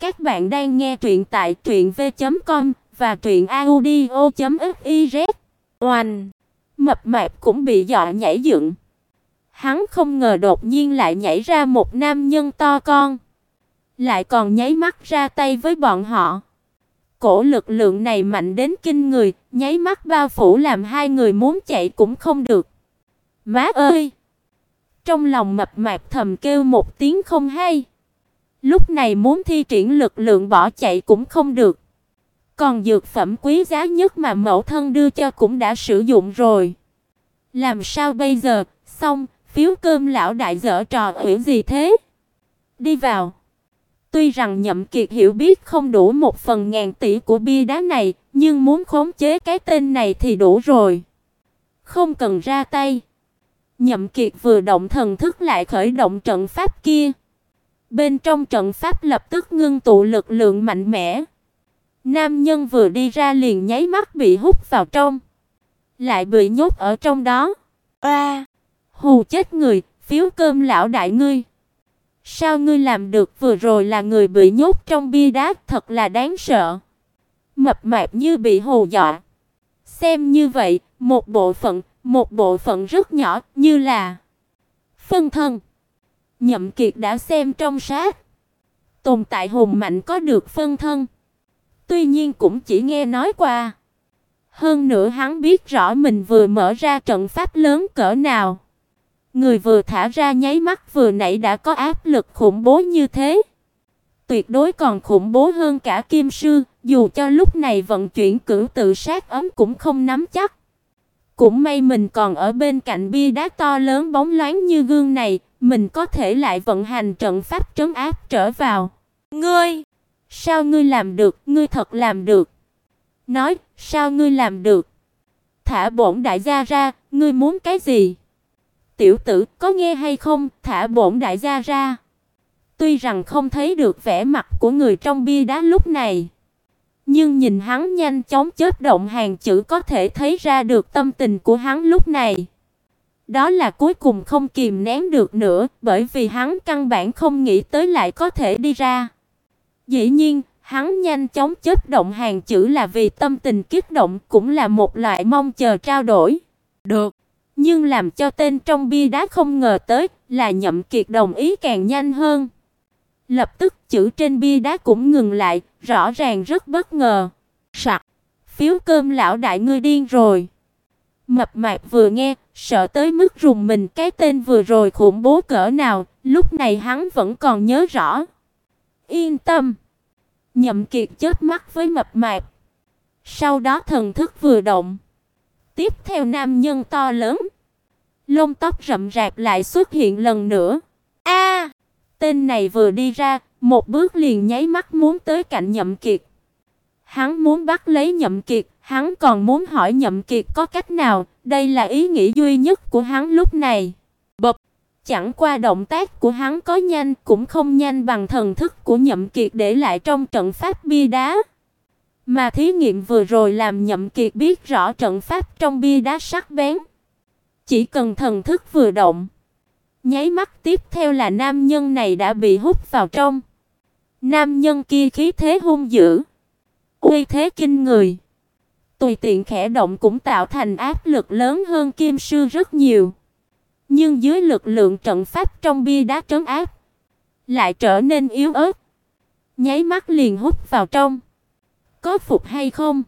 Các bạn đang nghe truyện tại truyệnv.com và truyệnaudio.fiz. Oanh! Mập mạp cũng bị dọa nhảy dựng. Hắn không ngờ đột nhiên lại nhảy ra một nam nhân to con, lại còn nháy mắt ra tay với bọn họ. Cổ lực lượng này mạnh đến kinh người, nháy mắt bao phủ làm hai người muốn chạy cũng không được. Má ơi! Trong lòng mập mạp thầm kêu một tiếng không hay. Lúc này muốn thi triển lực lượng bỏ chạy cũng không được. Còn dược phẩm quý giá nhất mà mẫu thân đưa cho cũng đã sử dụng rồi. Làm sao bây giờ? Xong, phiếu cơm lão đại dở trò hủy gì thế? Đi vào. Tuy rằng Nhậm Kiệt hiểu biết không đủ một phần ngàn tỷ của bia đá này, nhưng muốn khống chế cái tên này thì đủ rồi. Không cần ra tay. Nhậm Kiệt vừa động thần thức lại khởi động trận pháp kia. Bên trong trận pháp lập tức ngưng tụ lực lượng mạnh mẽ. Nam nhân vừa đi ra liền nháy mắt bị hút vào trong, lại bị nhốt ở trong đó. A! hù chết người, phiếu cơm lão đại ngươi. Sao ngươi làm được vừa rồi là người bị nhốt trong bia đá, thật là đáng sợ. Mập mạp như bị hù dọa. Xem như vậy, một bộ phận, một bộ phận rất nhỏ, như là phân thân. Nhậm Kiệt đã xem trong sát. Tồn tại hùng mạnh có được phân thân. Tuy nhiên cũng chỉ nghe nói qua. Hơn nữa hắn biết rõ mình vừa mở ra trận pháp lớn cỡ nào. Người vừa thả ra nháy mắt vừa nãy đã có áp lực khủng bố như thế. Tuyệt đối còn khủng bố hơn cả kim sư, dù cho lúc này vận chuyển cửu tự sát ấm cũng không nắm chắc. Cũng may mình còn ở bên cạnh bia đá to lớn bóng loáng như gương này, mình có thể lại vận hành trận pháp trấn áp trở vào. Ngươi, sao ngươi làm được, ngươi thật làm được. Nói, sao ngươi làm được? Thả bổn đại gia ra, ngươi muốn cái gì? Tiểu tử, có nghe hay không, thả bổn đại gia ra. Tuy rằng không thấy được vẻ mặt của người trong bia đá lúc này, nhưng nhìn hắn nhanh chóng chớp động hàng chữ có thể thấy ra được tâm tình của hắn lúc này. Đó là cuối cùng không kìm nén được nữa, bởi vì hắn căn bản không nghĩ tới lại có thể đi ra. Dĩ nhiên, hắn nhanh chóng chớp động hàng chữ là vì tâm tình kích động, cũng là một loại mong chờ trao đổi. Được, nhưng làm cho tên trong bia đá không ngờ tới, là Nhậm Kiệt đồng ý càng nhanh hơn. Lập tức chữ trên bia đá cũng ngừng lại, rõ ràng rất bất ngờ. Sặc, phiếu cơm lão đại ngươi điên rồi. Mập mạp vừa nghe, sợ tới mức rùng mình cái tên vừa rồi khủng bố cỡ nào, lúc này hắn vẫn còn nhớ rõ. Yên tâm. Nhậm Kiệt chớp mắt với mập mạp. Sau đó thần thức vừa động. Tiếp theo nam nhân to lớn, lông tóc rậm rạp lại xuất hiện lần nữa. A! tên này vừa đi ra, một bước liền nháy mắt muốn tới cạnh Nhậm Kiệt. Hắn muốn bắt lấy Nhậm Kiệt, hắn còn muốn hỏi Nhậm Kiệt có cách nào, đây là ý nghĩ duy nhất của hắn lúc này. Bập, chẳng qua động tác của hắn có nhanh cũng không nhanh bằng thần thức của Nhậm Kiệt để lại trong trận pháp bia đá. Mà thí nghiệm vừa rồi làm Nhậm Kiệt biết rõ trận pháp trong bia đá sắc bén. Chỉ cần thần thức vừa động, nháy mắt tiếp theo là nam nhân này đã bị hút vào trong. Nam nhân kia khí thế hung dữ, uy thế kinh người. Tùy tiện khẽ động cũng tạo thành áp lực lớn hơn kim sư rất nhiều. Nhưng dưới lực lượng trận pháp trong bia đá trấn áp, lại trở nên yếu ớt. Nháy mắt liền hút vào trong. Có phục hay không?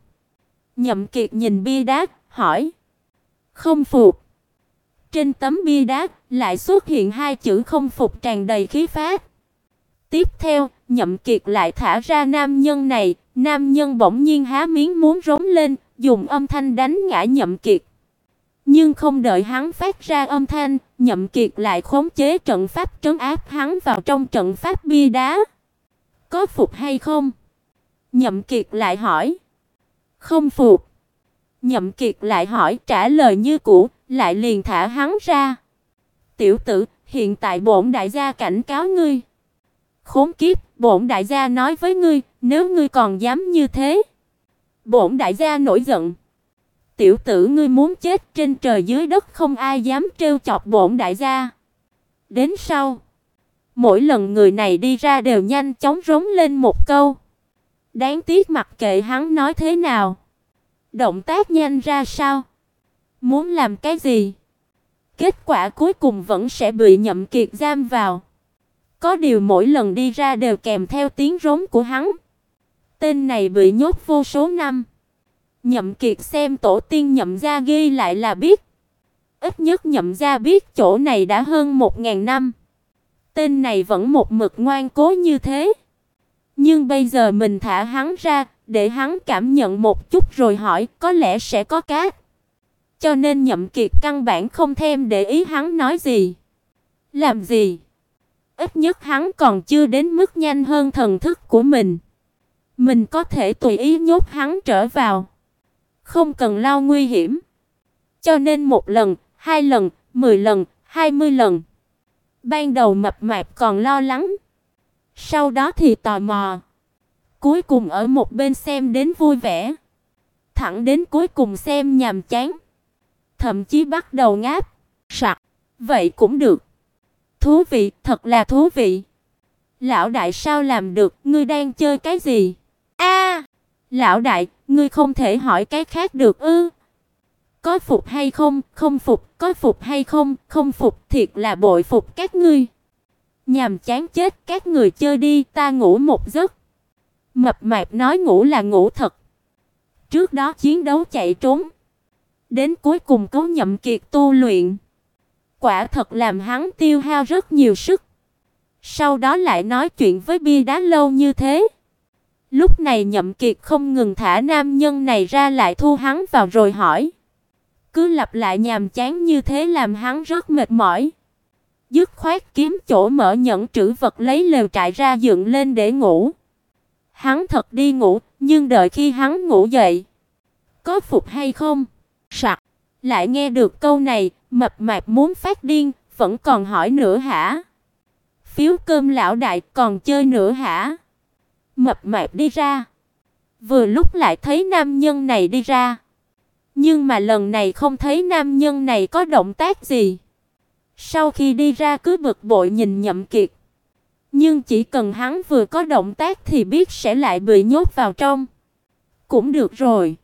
Nhậm Kiệt nhìn bia đá, hỏi. Không phục. Trên tấm bia đá lại xuất hiện hai chữ không phục tràn đầy khí phách. Tiếp theo, Nhậm Kiệt lại thả ra nam nhân này, nam nhân bỗng nhiên há miếng muốn rống lên, dùng âm thanh đánh ngã Nhậm Kiệt. Nhưng không đợi hắn phát ra âm thanh, Nhậm Kiệt lại khống chế trận pháp trấn áp hắn vào trong trận pháp bia đá. Có phục hay không? Nhậm Kiệt lại hỏi. Không phục. Nhậm Kiệt lại hỏi trả lời như cũ, lại liền thả hắn ra. Tiểu tử, hiện tại bổn đại gia cảnh cáo ngươi. Khốn kiếp, bổn đại gia nói với ngươi, nếu ngươi còn dám như thế. Bổn đại gia nổi giận. Tiểu tử ngươi muốn chết trên trời dưới đất không ai dám trêu chọc bổn đại gia. Đến sau, Mỗi lần người này đi ra đều nhanh chóng rống lên một câu. Đáng tiếc mặc kệ hắn nói thế nào, động tác nhanh ra sao, muốn làm cái gì, kết quả cuối cùng vẫn sẽ bị Nhậm Kiệt giam vào. Có điều mỗi lần đi ra đều kèm theo tiếng rống của hắn. Tên này bị nhốt vô số năm. Nhậm Kiệt xem tổ tiên Nhậm gia ghi lại là biết. Ít nhất Nhậm gia biết chỗ này đã hơn một ngàn năm. Tên này vẫn một mực ngoan cố như thế. Nhưng bây giờ mình thả hắn ra, để hắn cảm nhận một chút rồi hỏi, có lẽ sẽ có cá Cho nên Nhậm Kiệt căn bản không thèm để ý hắn nói gì. Làm gì? Ít nhất hắn còn chưa đến mức nhanh hơn thần thức của mình. Mình có thể tùy ý nhốt hắn trở vào. Không cần lao nguy hiểm. Cho nên một lần, hai lần, mười lần, hai mươi lần. Ban đầu mập mạp còn lo lắng. Sau đó thì tò mò. Cuối cùng ở một bên xem đến vui vẻ. Thẳng đến cuối cùng xem nhàm chán. Thậm chí bắt đầu ngáp. Sặc. Vậy cũng được. Thú vị, thật là thú vị. Lão đại sao làm được, ngươi đang chơi cái gì? A, lão đại, ngươi không thể hỏi cái khác được ư? Có phục hay không? Không phục, có phục hay không? Không phục, thiệt là bội phục các ngươi. Nhàm chán chết, các người chơi đi, ta ngủ một giấc. Mập mạp nói ngủ là ngủ thật. Trước đó chiến đấu chạy trốn, đến cuối cùng cố nhậm kiệt tu luyện. Quả thật làm hắn tiêu hao rất nhiều sức. Sau đó lại nói chuyện với bia đá lâu như thế. Lúc này Nhậm Kiệt không ngừng thả nam nhân này ra lại thu hắn vào rồi hỏi. Cứ lặp lại nhàm chán như thế làm hắn rất mệt mỏi. Dứt khoát kiếm chỗ mở nhẫn trữ vật lấy lều trại ra dựng lên để ngủ. Hắn thật đi ngủ, nhưng đợi khi hắn ngủ dậy, có phục hay không? Sặc. Lại nghe được câu này, mập mạp muốn phát điên, vẫn còn hỏi nữa hả? Phiếu cơm lão đại còn chơi nữa hả? Mập mạp đi ra. Vừa lúc lại thấy nam nhân này đi ra. Nhưng mà lần này không thấy nam nhân này có động tác gì. Sau khi đi ra cứ bực bội nhìn Nhậm Kiệt. Nhưng chỉ cần hắn vừa có động tác thì biết sẽ lại bị nhốt vào trong. Cũng được rồi.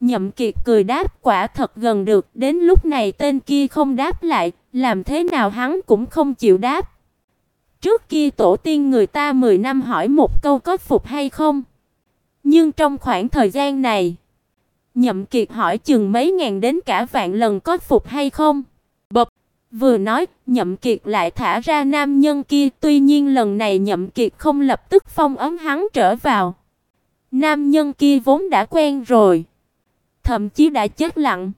Nhậm Kiệt cười đáp quả thật gần được, đến lúc này tên kia không đáp lại, làm thế nào hắn cũng không chịu đáp. Trước kia tổ tiên người ta 10 năm hỏi một câu có phục hay không. Nhưng trong khoảng thời gian này, Nhậm Kiệt hỏi chừng mấy ngàn đến cả vạn lần có phục hay không. Bập, vừa nói, Nhậm Kiệt lại thả ra nam nhân kia, tuy nhiên lần này Nhậm Kiệt không lập tức phong ấn hắn trở vào. Nam nhân kia vốn đã quen rồi thậm chí đã chết lặng.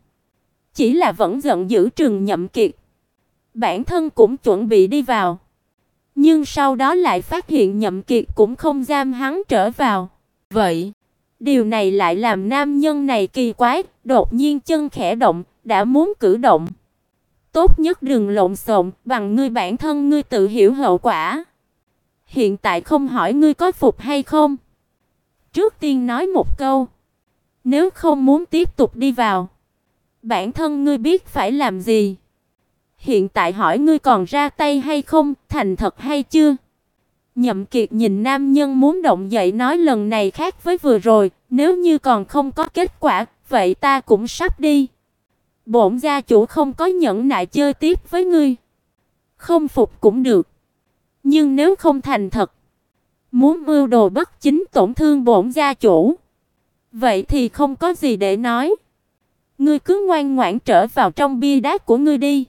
Chỉ là vẫn giận dữ Trừng Nhậm Kiệt. Bản thân cũng chuẩn bị đi vào. Nhưng sau đó lại phát hiện Nhậm Kiệt cũng không giam hắn trở vào. Vậy, điều này lại làm nam nhân này kỳ quái, đột nhiên chân khẽ động, đã muốn cử động. Tốt nhất đừng lộn xộn, bằng ngươi bản thân ngươi tự hiểu hậu quả. Hiện tại không hỏi ngươi có phục hay không. Trước tiên nói một câu. Nếu không muốn tiếp tục đi vào, bản thân ngươi biết phải làm gì. Hiện tại hỏi ngươi còn ra tay hay không, thành thật hay chưa? Nhậm Kiệt nhìn nam nhân muốn động dậy nói lần này khác với vừa rồi, nếu như còn không có kết quả, vậy ta cũng sắp đi. Bổn gia chủ không có nhẫn nại chơi tiếp với ngươi. Không phục cũng được. Nhưng nếu không thành thật, muốn mưu đồ bất chính tổn thương bổn gia chủ, Vậy thì không có gì để nói. Ngươi cứ ngoan ngoãn trở vào trong bia đá của ngươi đi.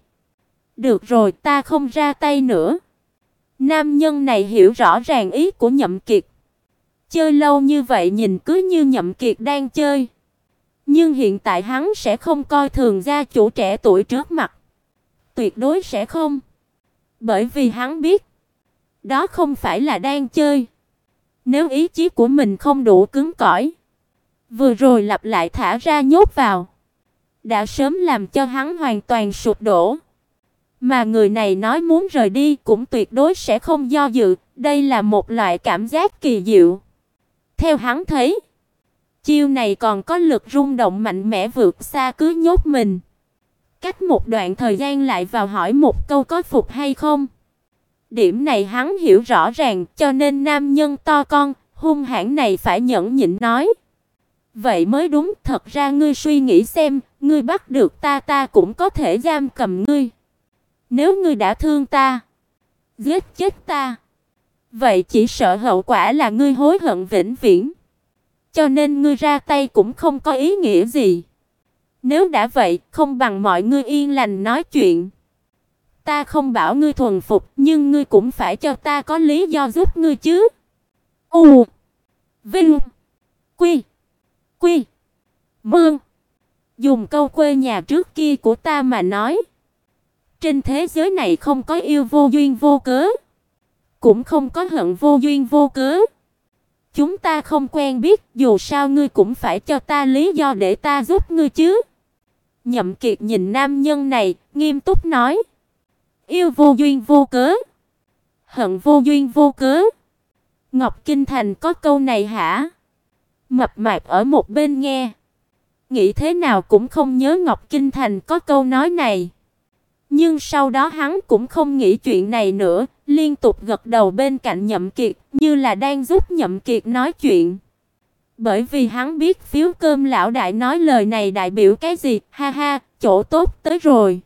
Được rồi, ta không ra tay nữa. Nam nhân này hiểu rõ ràng ý của Nhậm Kiệt. Chơi lâu như vậy nhìn cứ như Nhậm Kiệt đang chơi. Nhưng hiện tại hắn sẽ không coi thường gia chủ trẻ tuổi trước mặt. Tuyệt đối sẽ không. Bởi vì hắn biết, đó không phải là đang chơi. Nếu ý chí của mình không đủ cứng cỏi, Vừa rồi lặp lại thả ra nhốt vào, đã sớm làm cho hắn hoàn toàn sụp đổ. Mà người này nói muốn rời đi cũng tuyệt đối sẽ không do dự, đây là một loại cảm giác kỳ diệu. Theo hắn thấy, chiêu này còn có lực rung động mạnh mẽ vượt xa cứ nhốt mình. Cách một đoạn thời gian lại vào hỏi một câu có phục hay không. Điểm này hắn hiểu rõ ràng, cho nên nam nhân to con, hung hãn này phải nhẫn nhịn nói. Vậy mới đúng, thật ra ngươi suy nghĩ xem, ngươi bắt được ta ta cũng có thể giam cầm ngươi. Nếu ngươi đã thương ta, giết chết ta, vậy chỉ sợ hậu quả là ngươi hối hận vĩnh viễn. Cho nên ngươi ra tay cũng không có ý nghĩa gì. Nếu đã vậy, không bằng mọi ngươi yên lành nói chuyện. Ta không bảo ngươi thuần phục, nhưng ngươi cũng phải cho ta có lý do giúp ngươi chứ. U Vinh Quy Quy Mương Dùng câu quê nhà trước kia của ta mà nói, trên thế giới này không có yêu vô duyên vô cớ, cũng không có hận vô duyên vô cớ. Chúng ta không quen biết, dù sao ngươi cũng phải cho ta lý do để ta giúp ngươi chứ. Nhậm Kiệt nhìn nam nhân này, nghiêm túc nói: Yêu vô duyên vô cớ, hận vô duyên vô cớ. Ngọc Kinh Thành có câu này hả? Mập mạp ở một bên nghe, nghĩ thế nào cũng không nhớ Ngọc Kinh Thành có câu nói này. Nhưng sau đó hắn cũng không nghĩ chuyện này nữa, liên tục gật đầu bên cạnh Nhậm Kiệt, như là đang giúp Nhậm Kiệt nói chuyện. Bởi vì hắn biết phiếu cơm lão đại nói lời này đại biểu cái gì, ha ha, chỗ tốt tới rồi.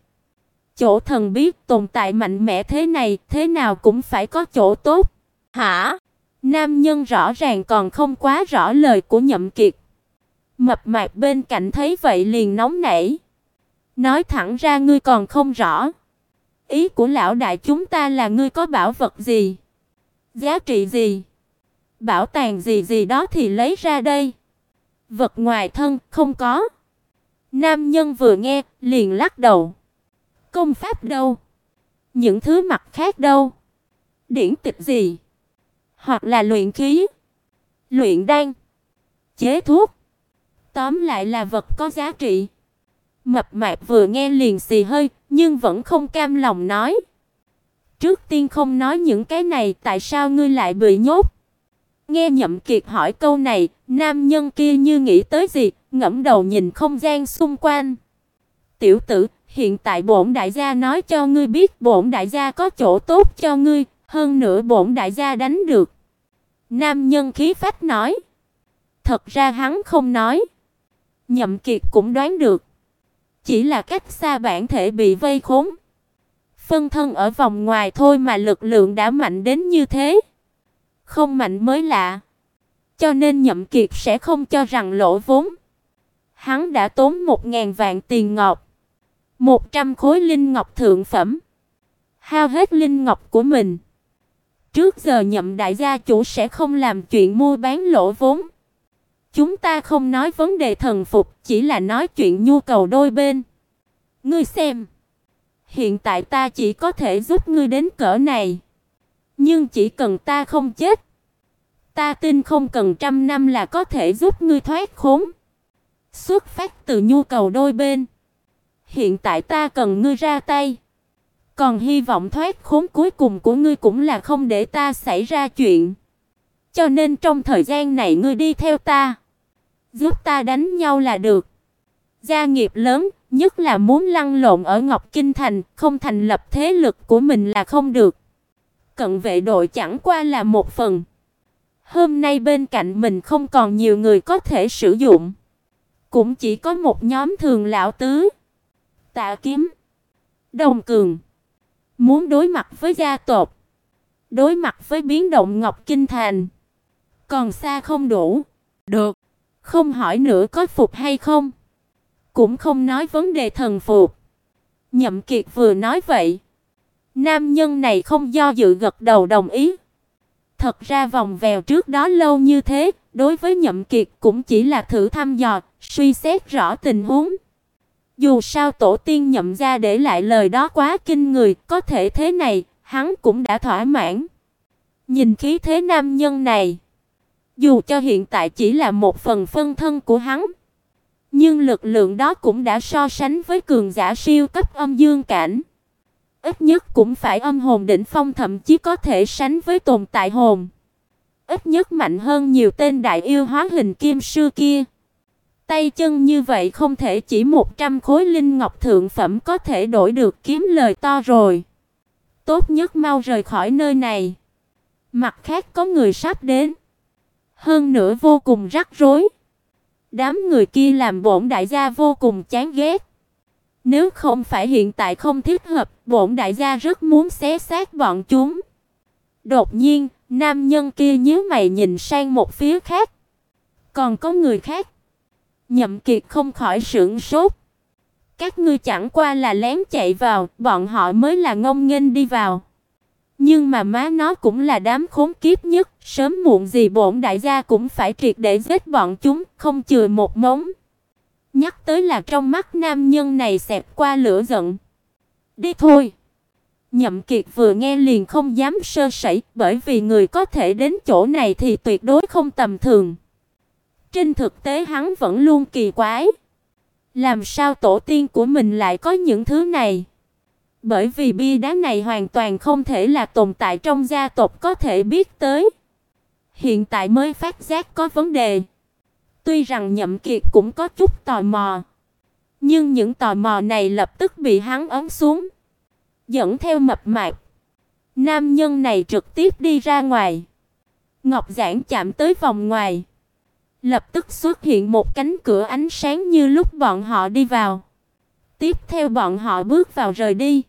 Chỗ thần biết tồn tại mạnh mẽ thế này, thế nào cũng phải có chỗ tốt. Hả? Nam nhân rõ ràng còn không quá rõ lời của Nhậm Kiệt. Mập mạp bên cạnh thấy vậy liền nóng nảy. Nói thẳng ra ngươi còn không rõ. Ý của lão đại chúng ta là ngươi có bảo vật gì? Giá trị gì? Bảo tàng gì gì đó thì lấy ra đây. Vật ngoài thân không có. Nam nhân vừa nghe, liền lắc đầu. Công pháp đâu? Những thứ mặt khác đâu? Điển tịch gì? Hoặc là luyện khí, luyện đan, chế thuốc. Tóm lại là vật có giá trị. Mập mạp vừa nghe liền xì hơi, nhưng vẫn không cam lòng nói. Trước tiên không nói những cái này, tại sao ngươi lại bị nhốt? Nghe Nhậm Kiệt hỏi câu này, nam nhân kia như nghĩ tới gì, ngẩng đầu nhìn không gian xung quanh. "Tiểu tử, hiện tại bổn đại gia nói cho ngươi biết, bổn đại gia có chỗ tốt cho ngươi, hơn nữa bổn đại gia đánh được." Nam nhân khí phách nói. Thật ra hắn không nói. Nhậm Kiệt cũng đoán được. Chỉ là cách xa bản thể bị vây khốn. Phân thân ở vòng ngoài thôi mà lực lượng đã mạnh đến như thế. Không mạnh mới lạ. Cho nên Nhậm Kiệt sẽ không cho rằng lỗ vốn. Hắn đã tốn một ngàn vạn tiền ngọc, một trăm khối linh ngọc thượng phẩm, hao hết linh ngọc của mình. Trước giờ Nhậm đại gia chủ sẽ không làm chuyện mua bán lỗ vốn. Chúng ta không nói vấn đề thần phục, chỉ là nói chuyện nhu cầu đôi bên. Ngươi xem, hiện tại ta chỉ có thể giúp ngươi đến cỡ này, nhưng chỉ cần ta không chết, ta tin không cần trăm năm là có thể giúp ngươi thoát khốn. Xuất phát từ nhu cầu đôi bên, hiện tại ta cần ngươi ra tay. Còn hy vọng thoát khốn cuối cùng của ngươi cũng là không để ta xảy ra chuyện. Cho nên trong thời gian này ngươi đi theo ta, giúp ta đánh nhau là được. Gia nghiệp lớn, nhất là muốn lăn lộn ở Ngọc Kinh thành, không thành lập thế lực của mình là không được. Cận vệ đội chẳng qua là một phần. Hôm nay bên cạnh mình không còn nhiều người có thể sử dụng, cũng chỉ có một nhóm thường lão tứ. Tạ Kiếm, Đồng Cường, muốn đối mặt với gia tộc, đối mặt với biến động Ngọc Kinh thành, còn xa không đủ. Được, không hỏi nữa có phục hay không, cũng không nói vấn đề thần phục. Nhậm Kiệt vừa nói vậy, nam nhân này không do dự gật đầu đồng ý. Thật ra vòng vèo trước đó lâu như thế, đối với Nhậm Kiệt cũng chỉ là thử thăm dò, suy xét rõ tình huống. Dù sao tổ tiên nhậm ra để lại lời đó quá kinh người, có thể thế này, hắn cũng đã thỏa mãn. Nhìn khí thế nam nhân này, dù cho hiện tại chỉ là một phần phân thân của hắn, nhưng lực lượng đó cũng đã so sánh với cường giả siêu cấp âm dương cảnh. Ít nhất cũng phải âm hồn đỉnh phong thậm chí có thể sánh với tồn tại hồn. Ít nhất mạnh hơn nhiều tên đại yêu hóa hình kim sư kia. Tay chân như vậy không thể chỉ 100 khối linh ngọc thượng phẩm có thể đổi được kiếm lời to rồi. Tốt nhất mau rời khỏi nơi này. Mặt khác có người sắp đến. Hơn nữa vô cùng rắc rối. Đám người kia làm bổn đại gia vô cùng chán ghét. Nếu không phải hiện tại không thích hợp, bổn đại gia rất muốn xé xác bọn chúng. Đột nhiên, nam nhân kia nhíu mày nhìn sang một phía khác. Còn có người khác. Nhậm Kiệt không khỏi sửng sốt. Các ngươi chẳng qua là lén chạy vào, bọn họ mới là ngông nghênh đi vào. Nhưng mà má nó cũng là đám khốn kiếp nhất, sớm muộn gì bổn đại gia cũng phải triệt để giết bọn chúng, không chừa một mống. Nhắc tới là trong mắt nam nhân này xẹp qua lửa giận. Đi thôi. Nhậm Kiệt vừa nghe liền không dám sơ sẩy, bởi vì người có thể đến chỗ này thì tuyệt đối không tầm thường. Trên thực tế hắn vẫn luôn kỳ quái, làm sao tổ tiên của mình lại có những thứ này? Bởi vì bia đá này hoàn toàn không thể là tồn tại trong gia tộc có thể biết tới. Hiện tại mới phát giác có vấn đề. Tuy rằng Nhậm Kiệt cũng có chút tò mò, nhưng những tò mò này lập tức bị hắn ấn xuống, dẫn theo mập mạp. Nam nhân này trực tiếp đi ra ngoài. Ngọc giản chạm tới vòng ngoài, lập tức xuất hiện một cánh cửa ánh sáng như lúc bọn họ đi vào. Tiếp theo bọn họ bước vào rời đi.